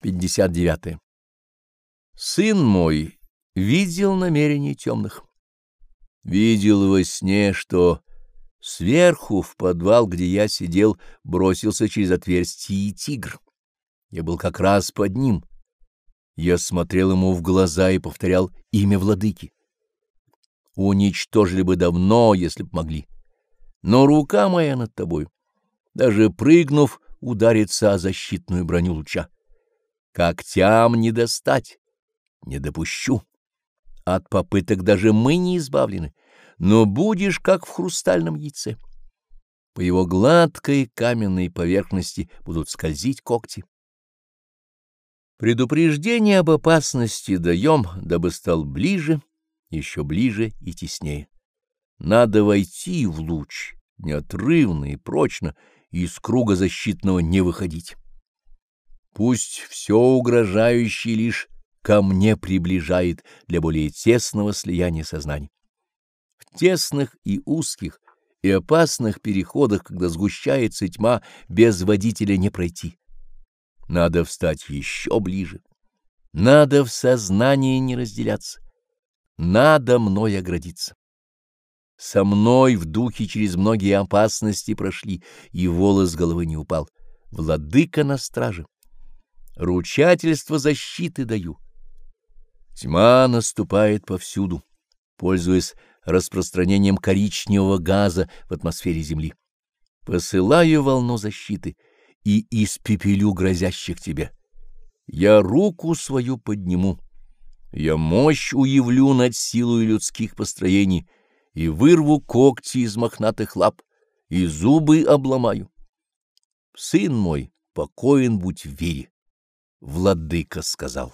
59. Сын мой видел намерения темных. Видел во сне, что сверху в подвал, где я сидел, бросился через отверстие тигр. Я был как раз под ним. Я смотрел ему в глаза и повторял имя владыки. Уничтожили бы давно, если б могли. Но рука моя над тобой, даже прыгнув, ударится о защитную броню луча. Когтям не достать, не допущу. От попыток даже мы не избавлены, но будешь как в хрустальном яйце. По его гладкой каменной поверхности будут скользить когти. Предупреждение об опасности даем, дабы стал ближе, еще ближе и теснее. Надо войти в луч, неотрывно и прочно, и из круга защитного не выходить. Пусть все угрожающее лишь ко мне приближает для более тесного слияния сознаний. В тесных и узких и опасных переходах, когда сгущается тьма, без водителя не пройти. Надо встать еще ближе. Надо в сознании не разделяться. Надо мной оградиться. Со мной в духе через многие опасности прошли, и волос головы не упал. Владыка на страже ручательство защиты даю. Тьма наступает повсюду, пользуясь распространением коричневого газа в атмосфере Земли. Посылаю волну защиты и испепелю грозящих тебе. Я руку свою подниму, я мощь уявлю над силой людских построений и вырву когти из мохнатых лап, и зубы обломаю. Сын мой, покоен будь в вере. Владыка сказал.